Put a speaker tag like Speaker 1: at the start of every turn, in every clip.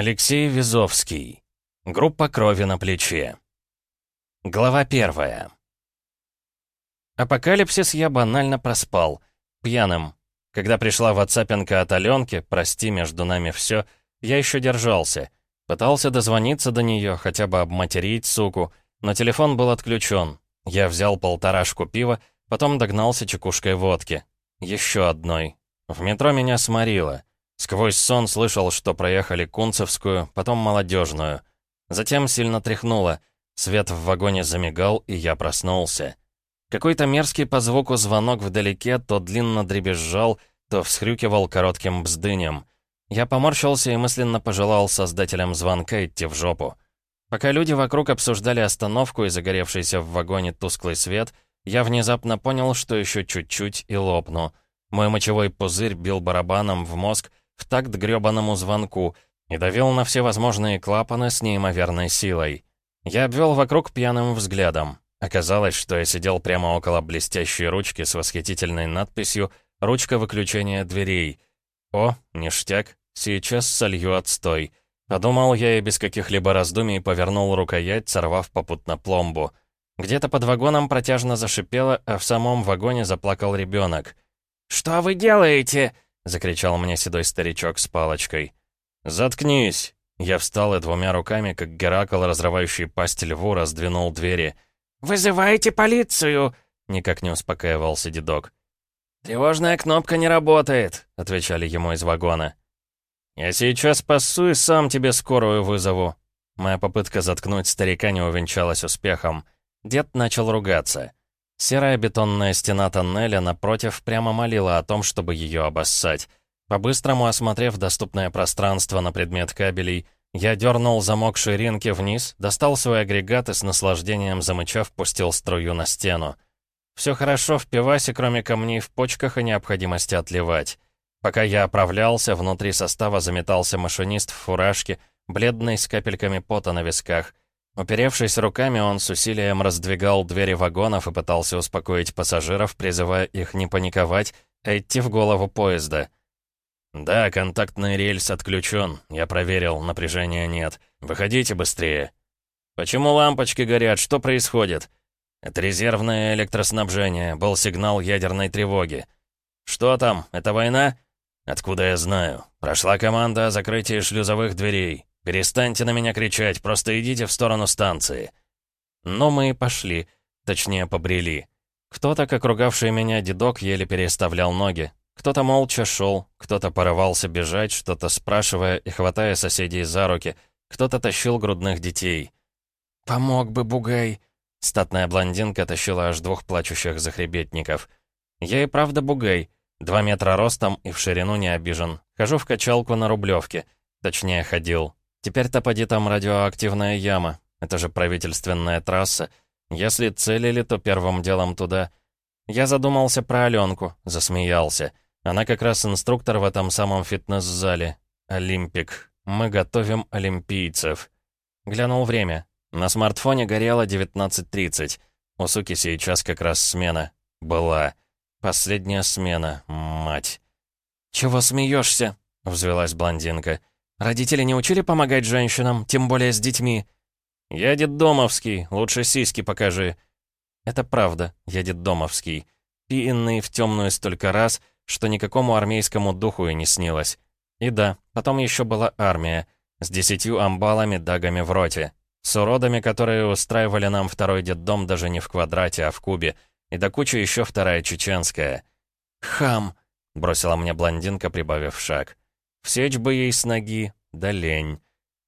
Speaker 1: Алексей Визовский. Группа крови на плече. Глава первая. Апокалипсис я банально проспал. Пьяным. Когда пришла ватсапенка от Аленки, прости, между нами все, я еще держался. Пытался дозвониться до нее, хотя бы обматерить, суку, но телефон был отключен. Я взял полторашку пива, потом догнался чекушкой водки. Еще одной. В метро меня сморило. Сквозь сон слышал, что проехали Кунцевскую, потом Молодежную. Затем сильно тряхнуло. Свет в вагоне замигал, и я проснулся. Какой-то мерзкий по звуку звонок вдалеке то длинно дребезжал, то всхрюкивал коротким бздынем. Я поморщился и мысленно пожелал создателям звонка идти в жопу. Пока люди вокруг обсуждали остановку и загоревшийся в вагоне тусклый свет, я внезапно понял, что еще чуть-чуть и лопну. Мой мочевой пузырь бил барабаном в мозг, в такт грёбаному звонку и давил на все возможные клапаны с неимоверной силой. Я обвел вокруг пьяным взглядом. Оказалось, что я сидел прямо около блестящей ручки с восхитительной надписью «Ручка выключения дверей». О, ништяк, сейчас солью отстой. Подумал я и без каких-либо раздумий повернул рукоять, сорвав попутно пломбу. Где-то под вагоном протяжно зашипело, а в самом вагоне заплакал ребенок. «Что вы делаете?» — закричал мне седой старичок с палочкой. «Заткнись!» Я встал и двумя руками, как Геракл, разрывающий пасть льву, раздвинул двери. «Вызывайте полицию!» — никак не успокаивался дедок. «Тревожная кнопка не работает», — отвечали ему из вагона. «Я сейчас пасу и сам тебе скорую вызову». Моя попытка заткнуть старика не увенчалась успехом. Дед начал ругаться. Серая бетонная стена тоннеля, напротив, прямо молила о том, чтобы ее обоссать. По-быстрому осмотрев доступное пространство на предмет кабелей, я дернул замок ширинки вниз, достал свой агрегат и с наслаждением замычав пустил струю на стену. Все хорошо в пивасе, кроме камней в почках и необходимости отливать. Пока я оправлялся, внутри состава заметался машинист в фуражке, бледный с капельками пота на висках. Уперевшись руками, он с усилием раздвигал двери вагонов и пытался успокоить пассажиров, призывая их не паниковать, а идти в голову поезда. «Да, контактный рельс отключен. Я проверил, напряжения нет. Выходите быстрее». «Почему лампочки горят? Что происходит?» «Это резервное электроснабжение. Был сигнал ядерной тревоги». «Что там? Это война?» «Откуда я знаю? Прошла команда о закрытии шлюзовых дверей. «Перестаньте на меня кричать, просто идите в сторону станции». Но мы и пошли, точнее, побрели. Кто-то, как ругавший меня дедок, еле переставлял ноги. Кто-то молча шел, кто-то порывался бежать, что-то спрашивая и хватая соседей за руки, кто-то тащил грудных детей. «Помог бы, бугай!» Статная блондинка тащила аж двух плачущих захребетников. «Я и правда бугай. Два метра ростом и в ширину не обижен. Хожу в качалку на Рублевке. Точнее, ходил. Теперь-то поди там радиоактивная яма. Это же правительственная трасса. Если целили, то первым делом туда. Я задумался про Аленку, засмеялся. Она как раз инструктор в этом самом фитнес-зале. Олимпик. Мы готовим олимпийцев. Глянул время. На смартфоне горело 19.30. У суки сейчас как раз смена. Была. Последняя смена, мать. «Чего смеешься?» — взвелась блондинка. Родители не учили помогать женщинам, тем более с детьми. Я детдомовский, лучше сиськи покажи. Это правда, я детдомовский. Пиенный в темную столько раз, что никакому армейскому духу и не снилось. И да, потом еще была армия, с десятью амбалами-дагами в роте. С уродами, которые устраивали нам второй детдом даже не в квадрате, а в кубе. И до кучи еще вторая чеченская. «Хам!» — бросила мне блондинка, прибавив шаг. Всечь бы ей с ноги, да лень.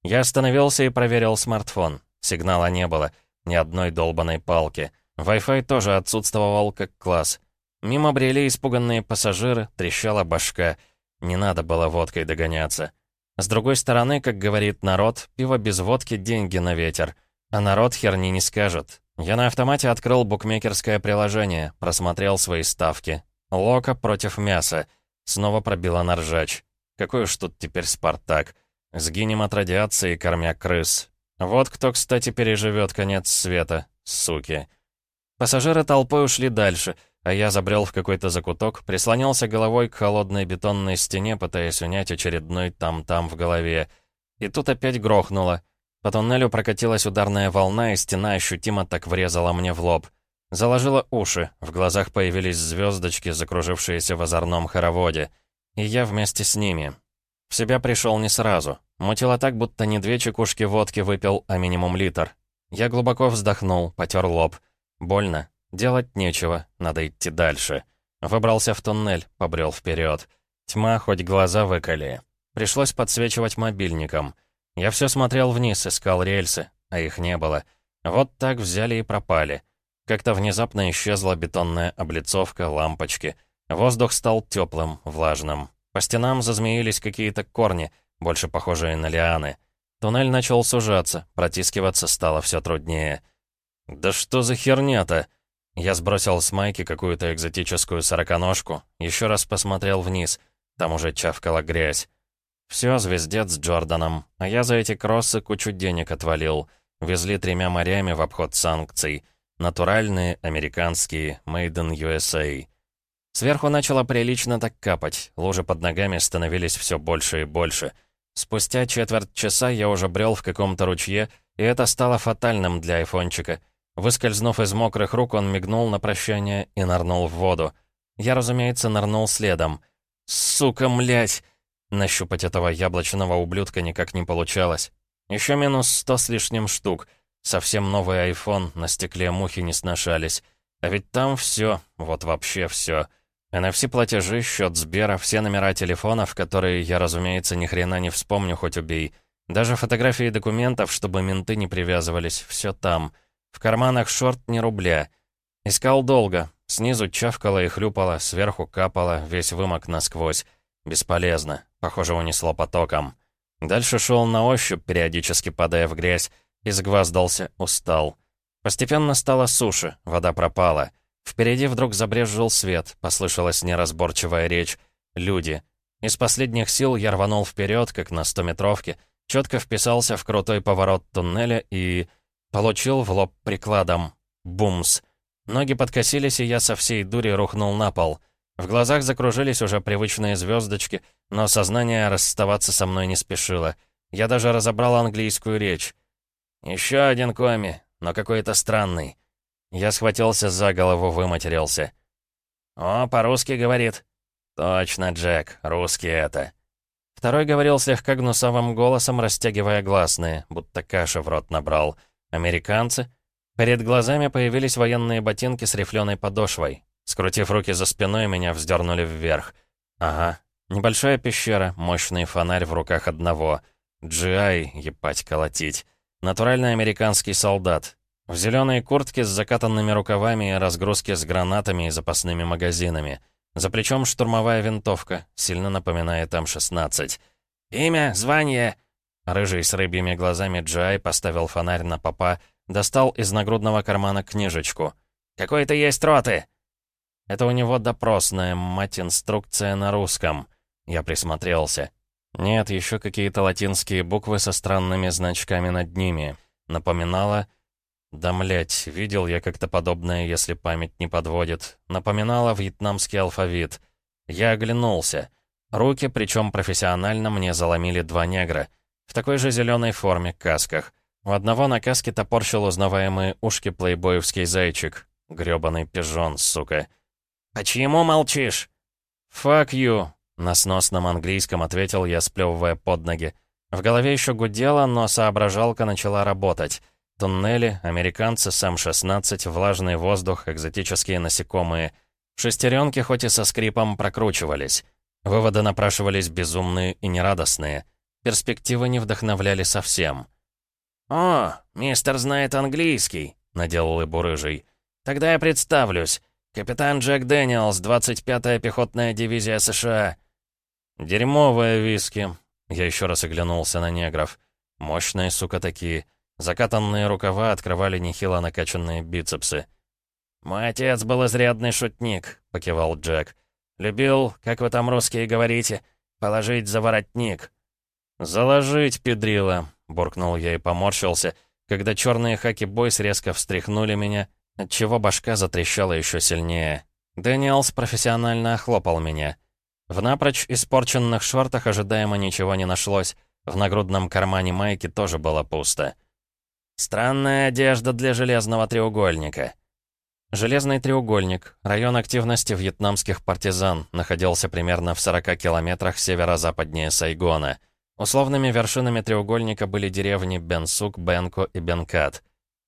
Speaker 1: Я остановился и проверил смартфон. Сигнала не было, ни одной долбанной палки. Wi-Fi тоже отсутствовал как класс. Мимо брели испуганные пассажиры, трещала башка. Не надо было водкой догоняться. С другой стороны, как говорит народ, пиво без водки — деньги на ветер. А народ херни не скажет. Я на автомате открыл букмекерское приложение, просмотрел свои ставки. Лока против мяса. Снова пробила на ржач. Какой уж тут теперь Спартак. Сгинем от радиации, кормя крыс. Вот кто, кстати, переживет конец света, суки. Пассажиры толпой ушли дальше, а я забрел в какой-то закуток, прислонился головой к холодной бетонной стене, пытаясь унять очередной там-там в голове. И тут опять грохнуло. По туннелю прокатилась ударная волна, и стена ощутимо так врезала мне в лоб. Заложила уши, в глазах появились звездочки, закружившиеся в озорном хороводе. И я вместе с ними. В себя пришел не сразу. Мутило так, будто не две чекушки водки выпил, а минимум литр. Я глубоко вздохнул, потер лоб. Больно. Делать нечего, надо идти дальше. Выбрался в туннель, побрел вперед. Тьма, хоть глаза выколи. Пришлось подсвечивать мобильником. Я все смотрел вниз, искал рельсы, а их не было. Вот так взяли и пропали. Как-то внезапно исчезла бетонная облицовка, лампочки. Воздух стал теплым, влажным. По стенам зазмеились какие-то корни, больше похожие на лианы. Туннель начал сужаться, протискиваться стало все труднее. «Да что за херня-то?» Я сбросил с майки какую-то экзотическую сороконожку, еще раз посмотрел вниз, там уже чавкала грязь. Все, звездец с Джорданом, а я за эти кроссы кучу денег отвалил. Везли тремя морями в обход санкций. Натуральные, американские, made in USA. Сверху начало прилично так капать, лужи под ногами становились все больше и больше. Спустя четверть часа я уже брел в каком-то ручье, и это стало фатальным для айфончика — Выскользнув из мокрых рук, он мигнул на прощание и нырнул в воду. Я, разумеется, нырнул следом. «Сука, млять!» Нащупать этого яблочного ублюдка никак не получалось. Еще минус сто с лишним штук. Совсем новый iPhone, на стекле мухи не сношались. А ведь там все, вот вообще все. NFC-платежи, счет Сбера, все номера телефонов, которые я, разумеется, ни хрена не вспомню, хоть убей. Даже фотографии документов, чтобы менты не привязывались, все там. В карманах шорт не рубля. Искал долго. Снизу чавкало и хлюпало, сверху капало, весь вымок насквозь. Бесполезно. Похоже, унесло потоком. Дальше шел на ощупь, периодически падая в грязь. Изгваздался, устал. Постепенно стало суше, вода пропала. Впереди вдруг забрезжил свет, послышалась неразборчивая речь. Люди. Из последних сил я рванул вперед, как на стометровке, четко вписался в крутой поворот туннеля и... Получил в лоб прикладом. Бумс. Ноги подкосились, и я со всей дури рухнул на пол. В глазах закружились уже привычные звездочки, но сознание расставаться со мной не спешило. Я даже разобрал английскую речь. «Еще один коми, но какой-то странный». Я схватился за голову, выматерился. «О, по-русски говорит». «Точно, Джек, русский это». Второй говорил слегка гнусовым голосом, растягивая гласные, будто каша в рот набрал. Американцы? Перед глазами появились военные ботинки с рифленой подошвой. Скрутив руки за спиной, меня вздернули вверх. Ага. Небольшая пещера, мощный фонарь в руках одного. GI, ебать, колотить. Натуральный американский солдат. В зеленой куртке с закатанными рукавами и разгрузке с гранатами и запасными магазинами. За плечом штурмовая винтовка, сильно напоминает М-16. «Имя, звание!» Рыжий с рыбьими глазами Джай поставил фонарь на попа, достал из нагрудного кармана книжечку. «Какой-то есть роты!» Это у него допросная, мать, инструкция на русском. Я присмотрелся. Нет, еще какие-то латинские буквы со странными значками над ними. Напоминала... Да, млять, видел я как-то подобное, если память не подводит. Напоминала вьетнамский алфавит. Я оглянулся. Руки, причем профессионально, мне заломили два негра — в такой же зеленой форме, касках. У одного на каске топорщил узнаваемые ушки плейбоевский зайчик. грёбаный пижон, сука. «Почему молчишь?» «Fuck you», — на сносном английском ответил я, сплевывая под ноги. В голове еще гудело, но соображалка начала работать. Туннели, американцы с М-16, влажный воздух, экзотические насекомые. Шестеренки хоть и со скрипом прокручивались. Выводы напрашивались безумные и нерадостные. Перспективы не вдохновляли совсем. «О, мистер знает английский», — наделал лыбу рыжий. «Тогда я представлюсь. Капитан Джек Дэниелс, 25-я пехотная дивизия США». «Дерьмовые виски», — я еще раз оглянулся на негров. «Мощные, сука, такие. Закатанные рукава открывали нехило накачанные бицепсы». «Мой отец был изрядный шутник», — покивал Джек. «Любил, как вы там русские говорите, положить за воротник». «Заложить, педрила!» — буркнул я и поморщился, когда черные хаки-бойс резко встряхнули меня, отчего башка затрещала еще сильнее. Дэниелс профессионально охлопал меня. В напрочь испорченных шортах ожидаемо ничего не нашлось. В нагрудном кармане майки тоже было пусто. «Странная одежда для железного треугольника». Железный треугольник, район активности вьетнамских партизан, находился примерно в 40 километрах северо-западнее Сайгона. Условными вершинами треугольника были деревни Бенсук, Бенко и Бенкат.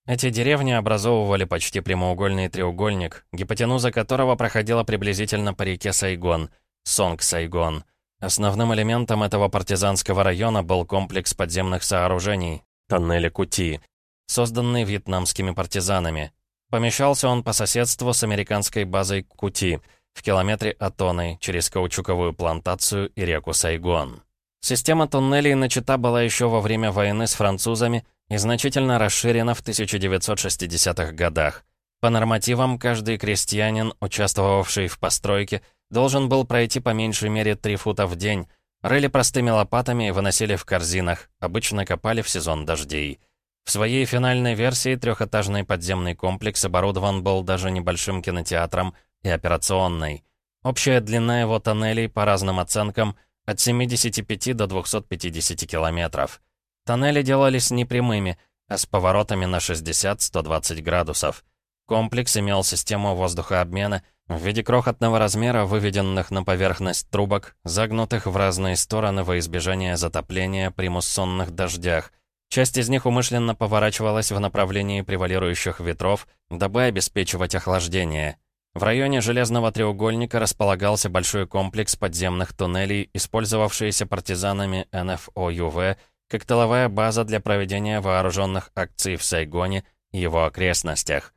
Speaker 1: Эти деревни образовывали почти прямоугольный треугольник, гипотенуза которого проходила приблизительно по реке Сайгон, Сонг-Сайгон. Основным элементом этого партизанского района был комплекс подземных сооружений, тоннели Кути, созданный вьетнамскими партизанами. Помещался он по соседству с американской базой Кути, в километре от Тоны, через каучуковую плантацию и реку Сайгон. Система туннелей начата была еще во время войны с французами и значительно расширена в 1960-х годах. По нормативам, каждый крестьянин, участвовавший в постройке, должен был пройти по меньшей мере 3 фута в день, рыли простыми лопатами и выносили в корзинах, обычно копали в сезон дождей. В своей финальной версии трехэтажный подземный комплекс оборудован был даже небольшим кинотеатром и операционной. Общая длина его тоннелей, по разным оценкам, от 75 до 250 километров. Тоннели делались не прямыми, а с поворотами на 60-120 градусов. Комплекс имел систему воздухообмена в виде крохотного размера, выведенных на поверхность трубок, загнутых в разные стороны во избежание затопления при муссонных дождях. Часть из них умышленно поворачивалась в направлении превалирующих ветров, дабы обеспечивать охлаждение. В районе Железного треугольника располагался большой комплекс подземных туннелей, использовавшиеся партизанами НФОЮВ как тыловая база для проведения вооруженных акций в Сайгоне и его окрестностях.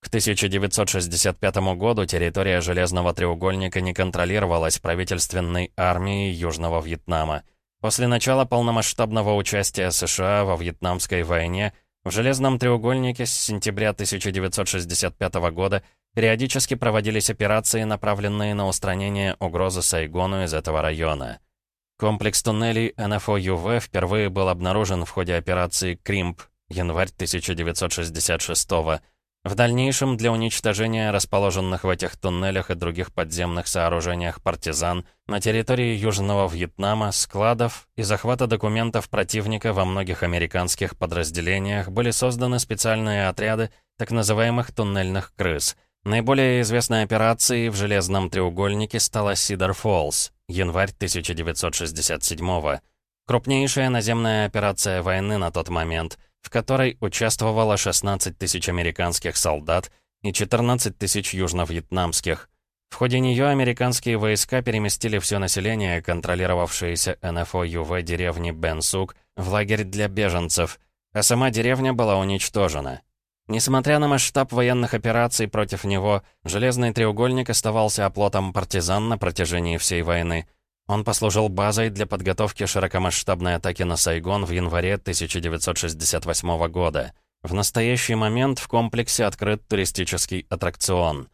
Speaker 1: К 1965 году территория Железного треугольника не контролировалась правительственной армией Южного Вьетнама. После начала полномасштабного участия США во Вьетнамской войне в Железном треугольнике с сентября 1965 года периодически проводились операции, направленные на устранение угрозы Сайгону из этого района. Комплекс туннелей НФО-ЮВ впервые был обнаружен в ходе операции «Кримп» январь 1966 -го. В дальнейшем для уничтожения расположенных в этих туннелях и других подземных сооружениях партизан на территории Южного Вьетнама, складов и захвата документов противника во многих американских подразделениях были созданы специальные отряды так называемых туннельных крыс. Наиболее известной операцией в Железном треугольнике стала Сидер Фоллс, январь 1967 -го. Крупнейшая наземная операция войны на тот момент, в которой участвовало 16 тысяч американских солдат и 14 тысяч южно-вьетнамских. В ходе нее американские войска переместили все население, контролировавшееся НФО ЮВ деревни Бенсук, в лагерь для беженцев, а сама деревня была уничтожена. Несмотря на масштаб военных операций против него, Железный треугольник оставался оплотом партизан на протяжении всей войны. Он послужил базой для подготовки широкомасштабной атаки на Сайгон в январе 1968 года. В настоящий момент в комплексе открыт туристический аттракцион.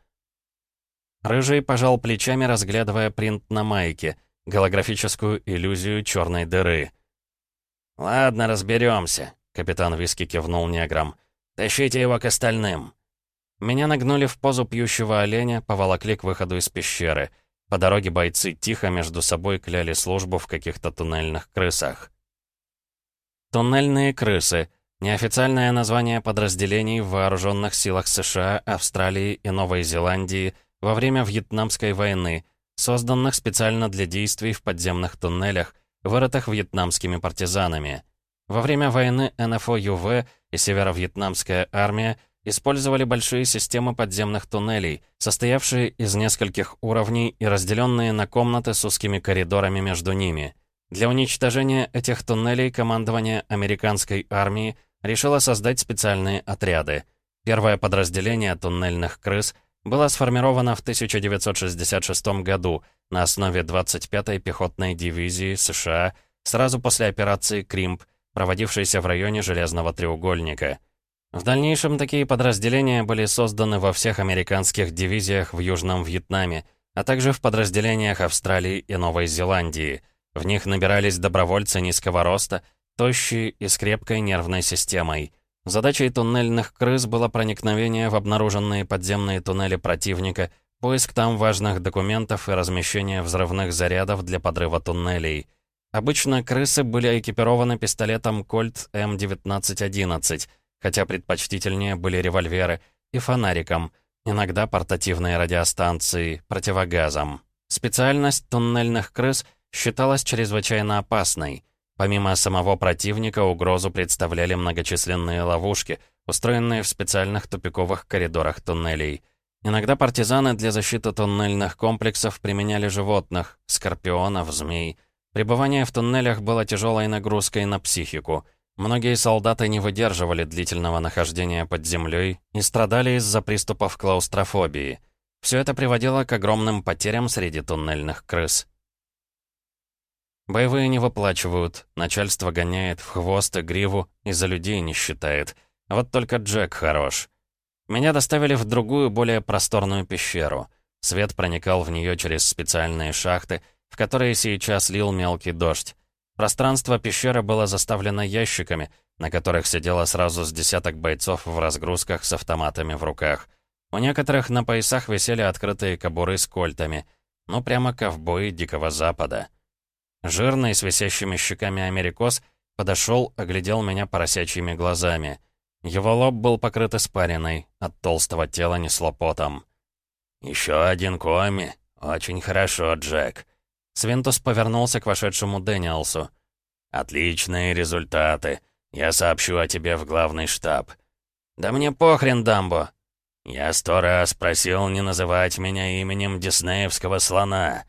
Speaker 1: Рыжий пожал плечами, разглядывая принт на майке, голографическую иллюзию черной дыры. «Ладно, разберемся», — капитан Виски кивнул неграм. «Тащите его к остальным». Меня нагнули в позу пьющего оленя, поволокли к выходу из пещеры. По дороге бойцы тихо между собой кляли службу в каких-то туннельных крысах. Туннельные крысы — неофициальное название подразделений в вооруженных силах США, Австралии и Новой Зеландии во время Вьетнамской войны, созданных специально для действий в подземных туннелях, вырытых вьетнамскими партизанами. Во время войны НФО-ЮВ и Северо-Вьетнамская армия использовали большие системы подземных туннелей, состоявшие из нескольких уровней и разделенные на комнаты с узкими коридорами между ними. Для уничтожения этих туннелей командование американской армии решило создать специальные отряды. Первое подразделение туннельных крыс было сформировано в 1966 году на основе 25-й пехотной дивизии США сразу после операции «Кримп», проводившейся в районе Железного треугольника. В дальнейшем такие подразделения были созданы во всех американских дивизиях в Южном Вьетнаме, а также в подразделениях Австралии и Новой Зеландии. В них набирались добровольцы низкого роста, тощие и с крепкой нервной системой. Задачей туннельных крыс было проникновение в обнаруженные подземные туннели противника, поиск там важных документов и размещение взрывных зарядов для подрыва туннелей — Обычно крысы были экипированы пистолетом Кольт М1911, хотя предпочтительнее были револьверы, и фонариком, иногда портативной радиостанцией, противогазом. Специальность туннельных крыс считалась чрезвычайно опасной. Помимо самого противника, угрозу представляли многочисленные ловушки, устроенные в специальных тупиковых коридорах туннелей. Иногда партизаны для защиты туннельных комплексов применяли животных, скорпионов, змей — Пребывание в туннелях было тяжелой нагрузкой на психику. Многие солдаты не выдерживали длительного нахождения под землей и страдали из-за приступов клаустрофобии. Все это приводило к огромным потерям среди туннельных крыс. Боевые не выплачивают, начальство гоняет в хвост и гриву и за людей не считает. Вот только Джек хорош. Меня доставили в другую, более просторную пещеру. Свет проникал в нее через специальные шахты, в которые сейчас лил мелкий дождь. Пространство пещеры было заставлено ящиками, на которых сидело сразу с десяток бойцов в разгрузках с автоматами в руках. У некоторых на поясах висели открытые кобуры с кольтами. Ну, прямо ковбои Дикого Запада. Жирный, с висящими щеками америкос, подошел, оглядел меня поросячьими глазами. Его лоб был покрыт испариной, от толстого тела несло потом. «Еще один коми. Очень хорошо, Джек. Свинтус повернулся к вошедшему Дэниелсу. «Отличные результаты. Я сообщу о тебе в главный штаб». «Да мне похрен, Дамбо!» «Я сто раз просил не называть меня именем диснеевского слона».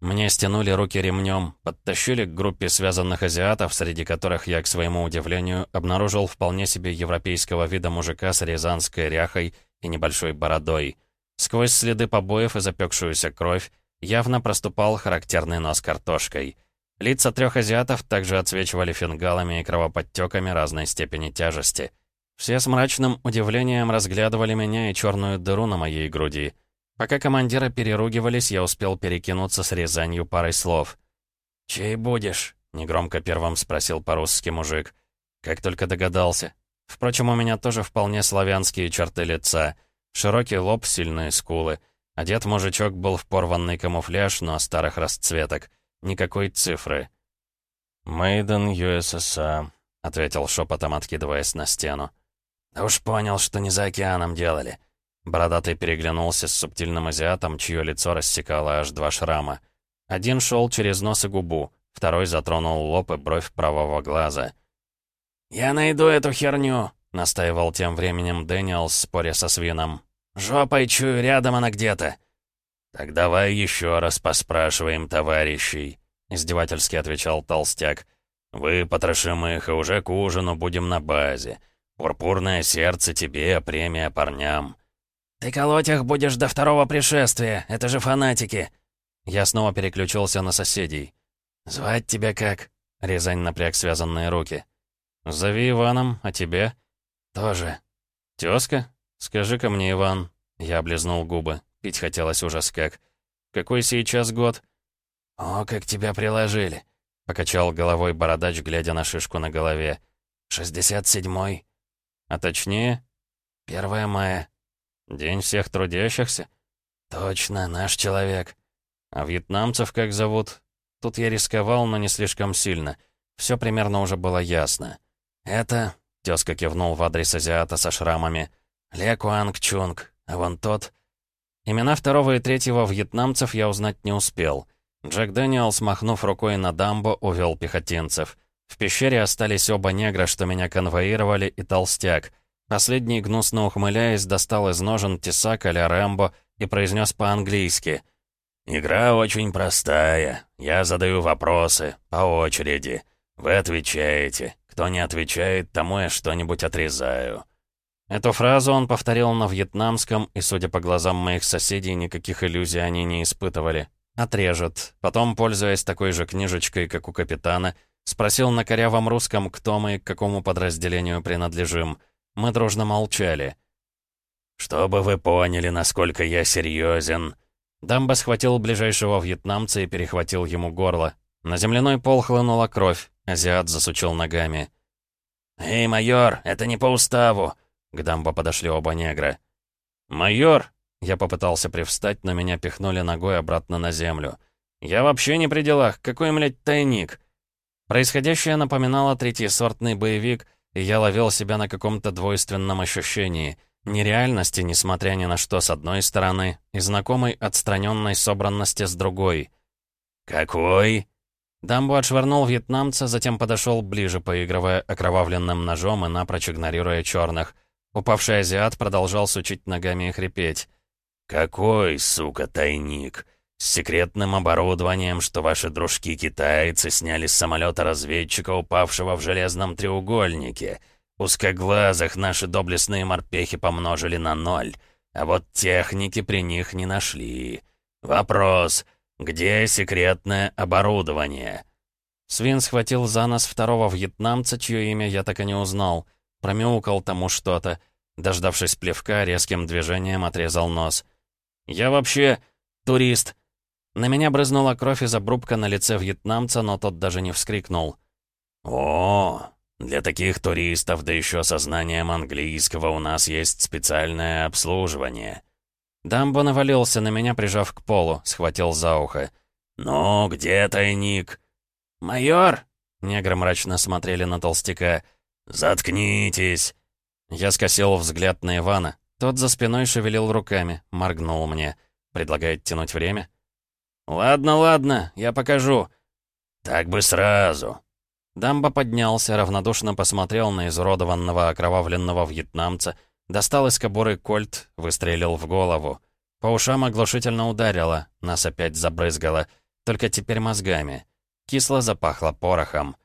Speaker 1: Мне стянули руки ремнем, подтащили к группе связанных азиатов, среди которых я, к своему удивлению, обнаружил вполне себе европейского вида мужика с рязанской ряхой и небольшой бородой. Сквозь следы побоев и запекшуюся кровь явно проступал характерный нос картошкой. Лица трех азиатов также отсвечивали фингалами и кровоподтеками разной степени тяжести. Все с мрачным удивлением разглядывали меня и черную дыру на моей груди. Пока командиры переругивались, я успел перекинуться с Рязанью парой слов. «Чей будешь?» — негромко первым спросил по-русски мужик. Как только догадался. Впрочем, у меня тоже вполне славянские черты лица. Широкий лоб, сильные скулы — Одет мужичок был в порванный камуфляж, но старых расцветок. Никакой цифры. «Мейден USSA», — ответил шепотом, откидываясь на стену. «Да уж понял, что не за океаном делали». Бородатый переглянулся с субтильным азиатом, чье лицо рассекало аж два шрама. Один шел через нос и губу, второй затронул лоб и бровь правого глаза. «Я найду эту херню», — настаивал тем временем Дэниел, споря со свином. «Жопой чую, рядом она где-то». «Так давай еще раз поспрашиваем товарищей», — издевательски отвечал толстяк. «Вы, потрошим их, и уже к ужину будем на базе. Пурпурное сердце тебе, премия парням». «Ты колоть их будешь до второго пришествия, это же фанатики!» Я снова переключился на соседей. «Звать тебя как?» — Резань напряг связанные руки. «Зови Иваном, а тебе?» «Тоже». «Тёзка?» «Скажи-ка мне, Иван...» Я облизнул губы. Пить хотелось ужас как. «Какой сейчас год?» «О, как тебя приложили!» Покачал головой бородач, глядя на шишку на голове. «Шестьдесят седьмой». «А точнее?» «Первое мая». «День всех трудящихся?» «Точно, наш человек». «А вьетнамцев как зовут?» Тут я рисковал, но не слишком сильно. Все примерно уже было ясно. «Это...» — тезка кивнул в адрес азиата со шрамами — Ле Куанг Чунг, а вон тот... Имена второго и третьего вьетнамцев я узнать не успел. Джек Дэниелс, махнув рукой на дамбу, увел пехотинцев. В пещере остались оба негра, что меня конвоировали, и толстяк. Последний, гнусно ухмыляясь, достал из ножен тесак а-ля Рэмбо и произнес по-английски. «Игра очень простая. Я задаю вопросы, по очереди. Вы отвечаете. Кто не отвечает, тому я что-нибудь отрезаю». Эту фразу он повторил на вьетнамском, и, судя по глазам моих соседей, никаких иллюзий они не испытывали. Отрежет. Потом, пользуясь такой же книжечкой, как у капитана, спросил на корявом русском, кто мы и к какому подразделению принадлежим. Мы дружно молчали. «Чтобы вы поняли, насколько я серьезен. Дамба схватил ближайшего вьетнамца и перехватил ему горло. На земляной пол хлынула кровь. Азиат засучил ногами. «Эй, майор, это не по уставу!» К дамбо подошли оба негра. «Майор!» Я попытался привстать, но меня пихнули ногой обратно на землю. «Я вообще не при делах. Какой, млядь, тайник?» Происходящее напоминало третьесортный боевик, и я ловил себя на каком-то двойственном ощущении. Нереальности, несмотря ни на что, с одной стороны, и знакомой отстраненной собранности с другой.
Speaker 2: «Какой?»
Speaker 1: Дамбо отшвырнул вьетнамца, затем подошел ближе, поигрывая окровавленным ножом и напрочь игнорируя черных. Упавший азиат продолжал сучить ногами и хрипеть.
Speaker 2: «Какой, сука, тайник? С секретным оборудованием, что ваши дружки-китайцы сняли с самолета разведчика, упавшего в железном треугольнике. Узкоглазых наши доблестные морпехи помножили на ноль, а вот техники при них не нашли. Вопрос, где секретное оборудование?»
Speaker 1: Свин схватил за нос второго вьетнамца, чье имя я так и не узнал. Промяукал тому что-то. Дождавшись плевка, резким движением отрезал нос. «Я вообще турист». На меня брызнула кровь из обрубка на лице вьетнамца, но тот даже не вскрикнул.
Speaker 2: «О, для таких туристов, да еще со знанием английского, у нас есть специальное обслуживание».
Speaker 1: Дамбо навалился на меня, прижав к полу, схватил за ухо.
Speaker 2: «Ну, где тайник?»
Speaker 1: «Майор!» — негры мрачно смотрели на толстяка.
Speaker 2: «Заткнитесь!»
Speaker 1: Я скосил взгляд на Ивана. Тот за спиной шевелил руками, моргнул мне. Предлагает тянуть время? «Ладно, ладно, я покажу».
Speaker 2: «Так бы сразу».
Speaker 1: Дамба поднялся, равнодушно посмотрел на изуродованного окровавленного вьетнамца, достал из кобуры кольт, выстрелил в голову. По ушам оглушительно ударило, нас опять забрызгало, только теперь мозгами. Кисло запахло порохом.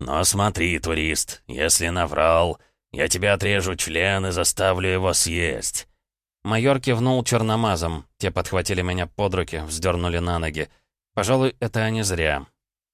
Speaker 2: «Но смотри, турист, если наврал, я тебе отрежу член и заставлю его съесть».
Speaker 1: Майор кивнул черномазом. Те подхватили меня под руки, вздернули на ноги. Пожалуй, это они зря.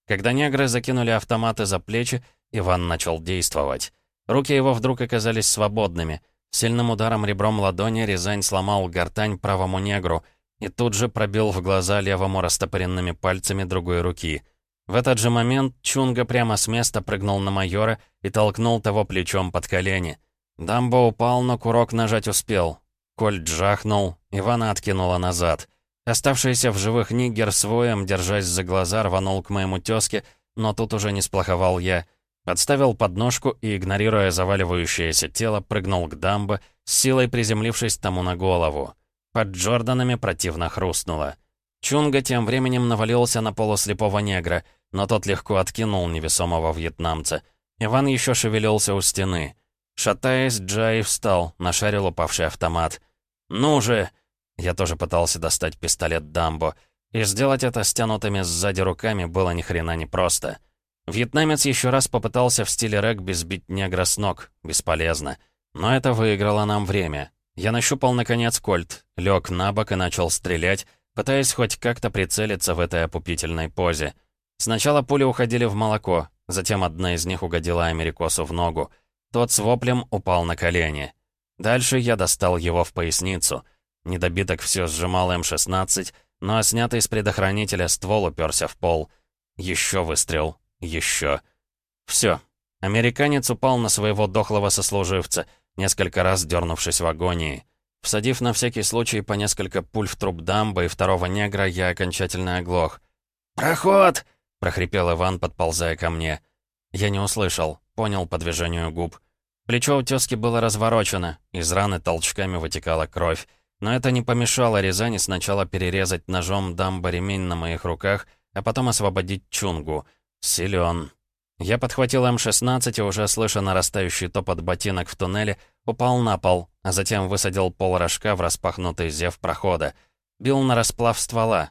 Speaker 1: Когда негры закинули автоматы за плечи, Иван начал действовать. Руки его вдруг оказались свободными. Сильным ударом ребром ладони Рязань сломал гортань правому негру и тут же пробил в глаза левому растопыренными пальцами другой руки — в этот же момент Чунга прямо с места прыгнул на майора и толкнул того плечом под колени. Дамбо упал, но курок нажать успел. Кольт жахнул, Ивана откинула назад. Оставшийся в живых нигер с воем, держась за глаза, рванул к моему тезке, но тут уже не сплоховал я. Подставил подножку и, игнорируя заваливающееся тело, прыгнул к дамбо, с силой приземлившись тому на голову. Под Джорданами противно хрустнуло. Чунга тем временем навалился на полуслепого негра — но тот легко откинул невесомого вьетнамца. Иван еще шевелился у стены. Шатаясь, Джай встал, нашарил упавший автомат. «Ну же!» Я тоже пытался достать пистолет Дамбо. И сделать это стянутыми сзади руками было ни хрена не просто. Вьетнамец еще раз попытался в стиле регби сбить негра с ног. Бесполезно. Но это выиграло нам время. Я нащупал, наконец, кольт, лег на бок и начал стрелять, пытаясь хоть как-то прицелиться в этой опупительной позе. Сначала пули уходили в молоко, затем одна из них угодила Америкосу в ногу. Тот с воплем упал на колени. Дальше я достал его в поясницу. Недобиток все сжимал М-16, но снятый с предохранителя ствол уперся в пол. Еще выстрел. Еще. Все. Американец упал на своего дохлого сослуживца, несколько раз дернувшись в агонии. Всадив на всякий случай по несколько пуль в труп дамба и второго негра, я окончательно оглох. «Проход!» — прохрипел Иван, подползая ко мне. Я не услышал, понял по движению губ. Плечо у тёзки было разворочено, из раны толчками вытекала кровь. Но это не помешало Рязани сначала перерезать ножом дамба ремень на моих руках, а потом освободить чунгу. Силён. Я подхватил М-16 и, уже слыша нарастающий топот ботинок в туннеле, упал на пол, а затем высадил пол рожка в распахнутый зев прохода. Бил на расплав ствола,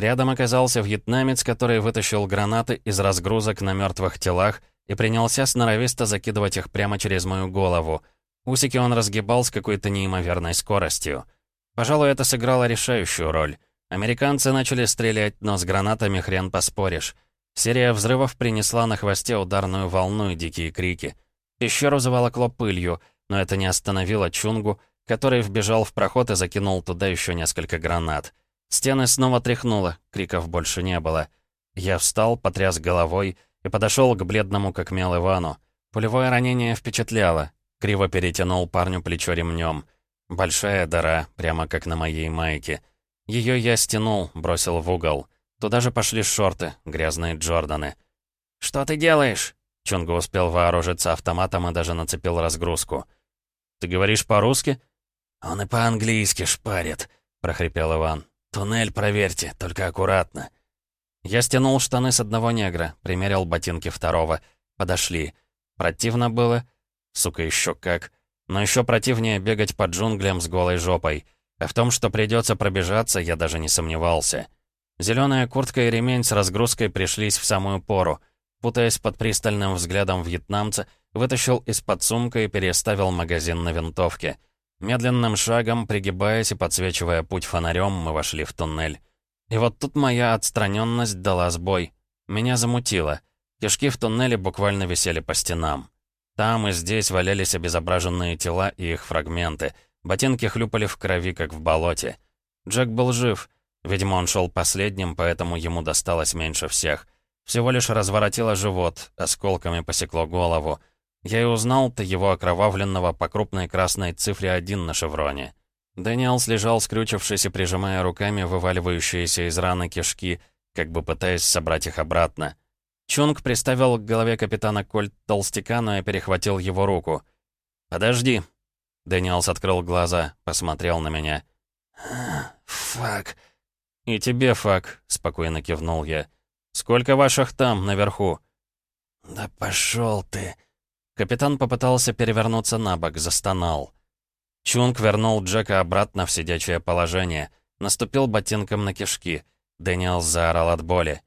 Speaker 1: Рядом оказался вьетнамец, который вытащил гранаты из разгрузок на мертвых телах и принялся сноровисто закидывать их прямо через мою голову. Усики он разгибал с какой-то неимоверной скоростью. Пожалуй, это сыграло решающую роль. Американцы начали стрелять, но с гранатами хрен поспоришь. Серия взрывов принесла на хвосте ударную волну и дикие крики. Пещеру заволокло пылью, но это не остановило Чунгу, который вбежал в проход и закинул туда еще несколько гранат. Стены снова тряхнуло, криков больше не было. Я встал, потряс головой и подошел к бледному как мел Ивану. Пулевое ранение впечатляло. Криво перетянул парню плечо ремнем. Большая дыра, прямо как на моей майке. Ее я стянул, бросил в угол. Туда же пошли шорты, грязные Джорданы. «Что ты делаешь?» Чунга успел вооружиться автоматом и даже нацепил разгрузку. «Ты говоришь по-русски?»
Speaker 2: «Он и по-английски шпарит», — прохрипел Иван. «Туннель проверьте, только аккуратно».
Speaker 1: Я стянул штаны с одного негра, примерил ботинки второго. Подошли. Противно было? Сука, еще как. Но еще противнее бегать по джунглям с голой жопой. А в том, что придется пробежаться, я даже не сомневался. Зеленая куртка и ремень с разгрузкой пришлись в самую пору. Путаясь под пристальным взглядом вьетнамца, вытащил из-под сумка и переставил магазин на винтовке. Медленным шагом, пригибаясь и подсвечивая путь фонарем, мы вошли в туннель. И вот тут моя отстраненность дала сбой. Меня замутило. Кишки в туннеле буквально висели по стенам. Там и здесь валялись обезображенные тела и их фрагменты. Ботинки хлюпали в крови, как в болоте. Джек был жив. Видимо, он шел последним, поэтому ему досталось меньше всех — всего лишь разворотило живот, осколками посекло голову. Я и узнал-то его окровавленного по крупной красной цифре один на шевроне. Дэниелс лежал, скрючившись и прижимая руками вываливающиеся из раны кишки, как бы пытаясь собрать их обратно. Чунг приставил к голове капитана Кольт толстяка, но я перехватил его руку. «Подожди». Дэниелс открыл глаза, посмотрел на меня.
Speaker 2: «Fuck».
Speaker 1: «И тебе fuck», — спокойно кивнул я. «Сколько ваших там, наверху?»
Speaker 2: «Да пошел ты!»
Speaker 1: Капитан попытался перевернуться на бок, застонал. Чунг вернул Джека обратно в сидячее положение. Наступил ботинком на кишки. Дэниел заорал от боли.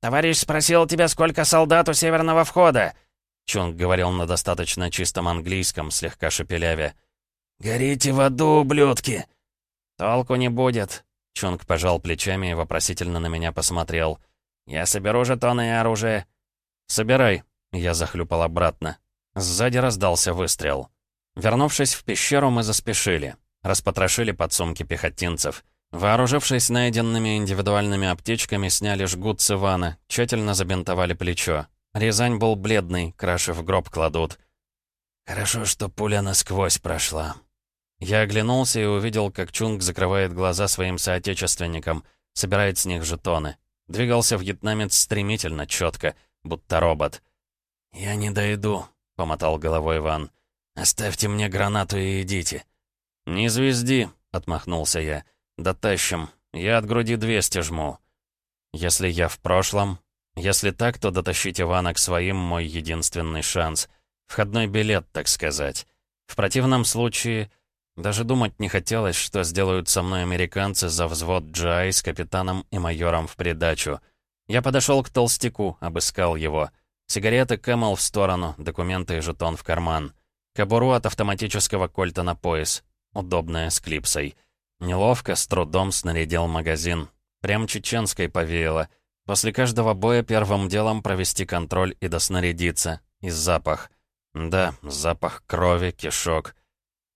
Speaker 3: «Товарищ спросил тебя, сколько солдат у северного входа?»
Speaker 1: Чунг говорил на достаточно чистом английском, слегка шепелявя.
Speaker 2: «Горите в аду, ублюдки!»
Speaker 1: «Толку не будет», — Чунг пожал плечами и вопросительно на меня посмотрел. «Я соберу жетоны и оружие». «Собирай», — я захлюпал обратно. Сзади раздался выстрел. Вернувшись в пещеру, мы заспешили. Распотрошили подсумки пехотинцев. Вооружившись найденными индивидуальными аптечками, сняли жгут с Ивана, тщательно забинтовали плечо. Рязань был бледный, краши в гроб кладут.
Speaker 2: «Хорошо, что пуля насквозь прошла».
Speaker 1: Я оглянулся и увидел, как Чунг закрывает глаза своим соотечественникам, собирает с них жетоны. Двигался вьетнамец стремительно, четко, будто робот.
Speaker 2: «Я не дойду», — помотал головой Иван. «Оставьте мне гранату и идите».
Speaker 1: «Не звезди», — отмахнулся я. «Дотащим. Я от груди 200 жму». «Если я в прошлом, если так, то дотащить Ивана к своим — мой единственный шанс. Входной билет, так сказать. В противном случае даже думать не хотелось, что сделают со мной американцы за взвод Джай с капитаном и майором в придачу. Я подошел к толстяку, обыскал его. Сигареты Camel в сторону, документы и жетон в карман. Кобуру от автоматического кольта на пояс. Удобная, с клипсой. Неловко, с трудом снарядил магазин. Прям чеченской повеяло. После каждого боя первым делом провести контроль и доснарядиться. И запах. Да, запах крови, кишок.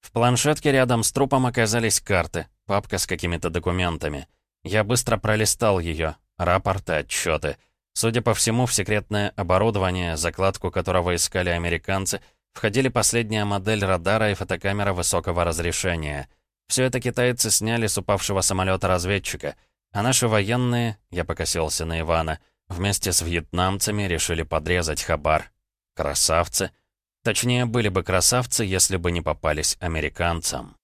Speaker 1: В планшетке рядом с трупом оказались карты, папка с какими-то документами. Я быстро пролистал ее, рапорты, отчеты. Судя по всему, в секретное оборудование, закладку которого искали американцы, входили последняя модель радара и фотокамера высокого разрешения. Все это китайцы сняли с упавшего самолета разведчика, а наши военные, я покосился на Ивана, вместе с вьетнамцами решили подрезать хабар. Красавцы. Точнее, были бы красавцы, если бы не попались американцам.